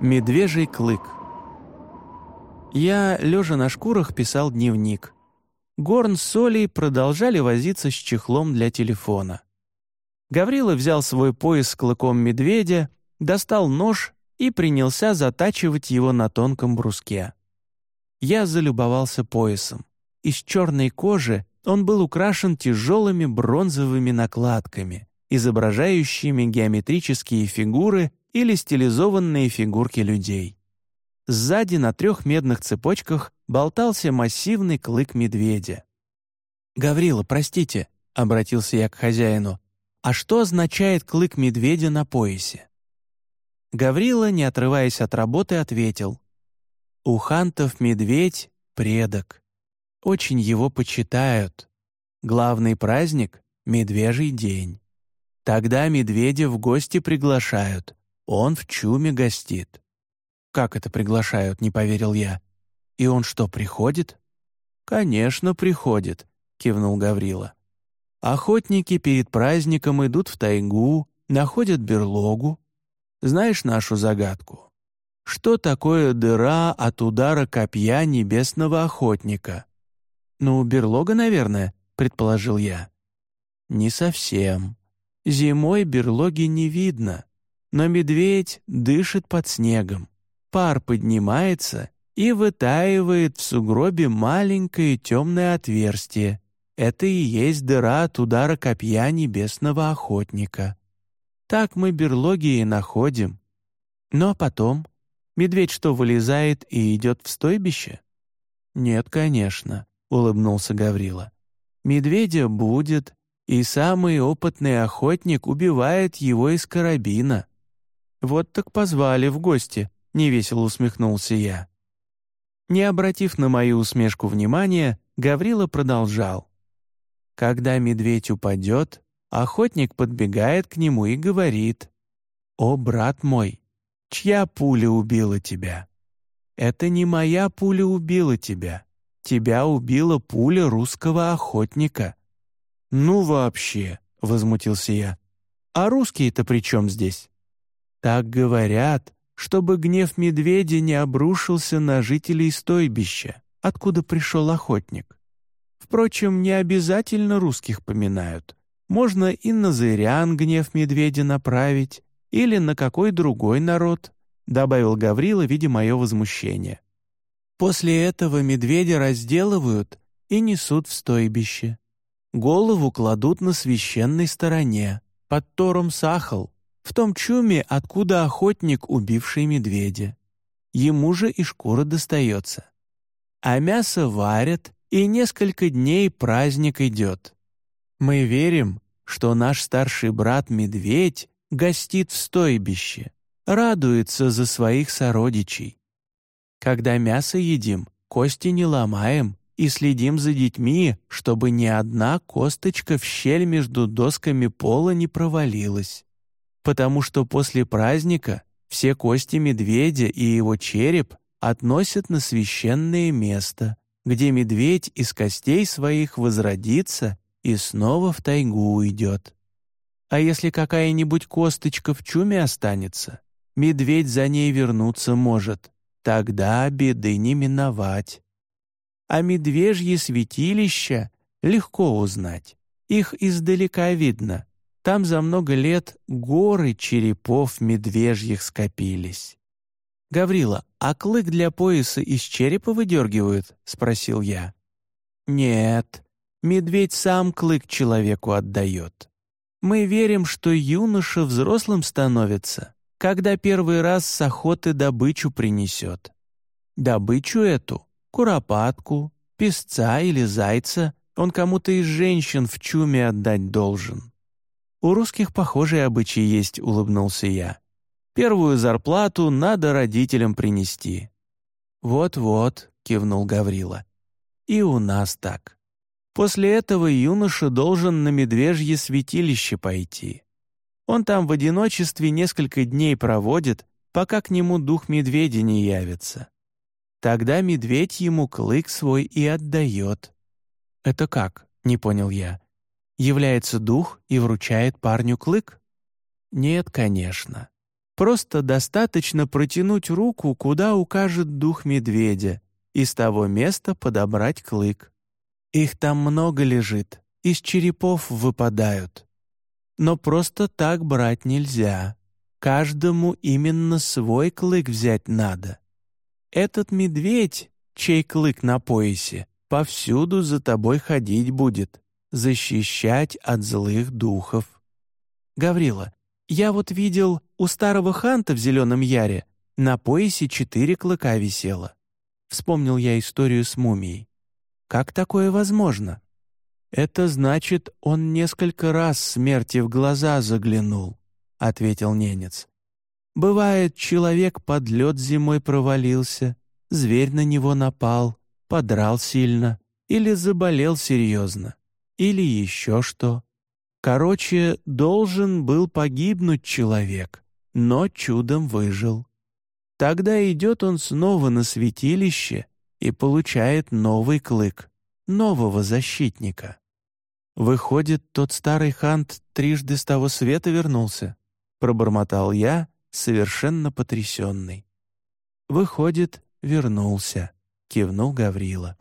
Медвежий клык. Я, лежа на шкурах, писал дневник. Горн с Солей продолжали возиться с чехлом для телефона. Гаврила взял свой пояс с клыком медведя, достал нож и принялся затачивать его на тонком бруске. Я залюбовался поясом. Из черной кожи он был украшен тяжелыми бронзовыми накладками, изображающими геометрические фигуры или стилизованные фигурки людей. Сзади на трех медных цепочках болтался массивный клык медведя. «Гаврила, простите», — обратился я к хозяину, «а что означает клык медведя на поясе?» Гаврила, не отрываясь от работы, ответил, «У хантов медведь — предок. Очень его почитают. Главный праздник — медвежий день. Тогда медведя в гости приглашают, он в чуме гостит. «Как это приглашают?» — не поверил я. «И он что, приходит?» «Конечно, приходит», — кивнул Гаврила. «Охотники перед праздником идут в тайгу, находят берлогу. Знаешь нашу загадку? Что такое дыра от удара копья небесного охотника?» «Ну, берлога, наверное», — предположил я. «Не совсем. Зимой берлоги не видно, но медведь дышит под снегом. Пар поднимается и вытаивает в сугробе маленькое темное отверстие. Это и есть дыра от удара копья небесного охотника. Так мы берлоги и находим. Ну а потом? Медведь что, вылезает и идет в стойбище? Нет, конечно, улыбнулся Гаврила. Медведя будет, и самый опытный охотник убивает его из карабина. «Вот так позвали в гости», — невесело усмехнулся я. Не обратив на мою усмешку внимания, Гаврила продолжал. «Когда медведь упадет, охотник подбегает к нему и говорит, «О, брат мой, чья пуля убила тебя?» «Это не моя пуля убила тебя. Тебя убила пуля русского охотника». «Ну вообще», — возмутился я, «а русские-то при чем здесь?» Так говорят, чтобы гнев медведя не обрушился на жителей стойбища, откуда пришел охотник. Впрочем, не обязательно русских поминают. Можно и на зырян гнев медведя направить, или на какой другой народ, добавил Гаврила, видя мое возмущение. После этого медведя разделывают и несут в стойбище. Голову кладут на священной стороне, под Тором Сахал, в том чуме, откуда охотник, убивший медведя. Ему же и шкура достается. А мясо варят, и несколько дней праздник идет. Мы верим, что наш старший брат-медведь гостит в стойбище, радуется за своих сородичей. Когда мясо едим, кости не ломаем и следим за детьми, чтобы ни одна косточка в щель между досками пола не провалилась потому что после праздника все кости медведя и его череп относят на священное место, где медведь из костей своих возродится и снова в тайгу уйдет. А если какая-нибудь косточка в чуме останется, медведь за ней вернуться может, тогда беды не миновать. А медвежьи святилища легко узнать, их издалека видно, там за много лет горы черепов медвежьих скопились. «Гаврила, а клык для пояса из черепа выдергивают?» — спросил я. «Нет, медведь сам клык человеку отдает. Мы верим, что юноша взрослым становится, когда первый раз с охоты добычу принесет. Добычу эту, куропатку, песца или зайца, он кому-то из женщин в чуме отдать должен. «У русских похожие обычаи есть», — улыбнулся я. «Первую зарплату надо родителям принести». «Вот-вот», — кивнул Гаврила. «И у нас так. После этого юноша должен на медвежье святилище пойти. Он там в одиночестве несколько дней проводит, пока к нему дух медведя не явится. Тогда медведь ему клык свой и отдает». «Это как?» — не понял я является дух и вручает парню клык? Нет, конечно. Просто достаточно протянуть руку, куда укажет дух медведя, и с того места подобрать клык. Их там много лежит, из черепов выпадают. Но просто так брать нельзя. Каждому именно свой клык взять надо. Этот медведь, чей клык на поясе, повсюду за тобой ходить будет, защищать от злых духов. Гаврила, я вот видел, у старого ханта в Зеленом Яре на поясе четыре клыка висело. Вспомнил я историю с мумией. Как такое возможно? Это значит, он несколько раз смерти в глаза заглянул, ответил ненец. Бывает, человек под лед зимой провалился, зверь на него напал, подрал сильно или заболел серьезно, или еще что. Короче, должен был погибнуть человек, но чудом выжил. Тогда идет он снова на святилище и получает новый клык, нового защитника. Выходит, тот старый хант трижды с того света вернулся, пробормотал я, совершенно потрясенный. Выходит, вернулся, кивнул Гаврила.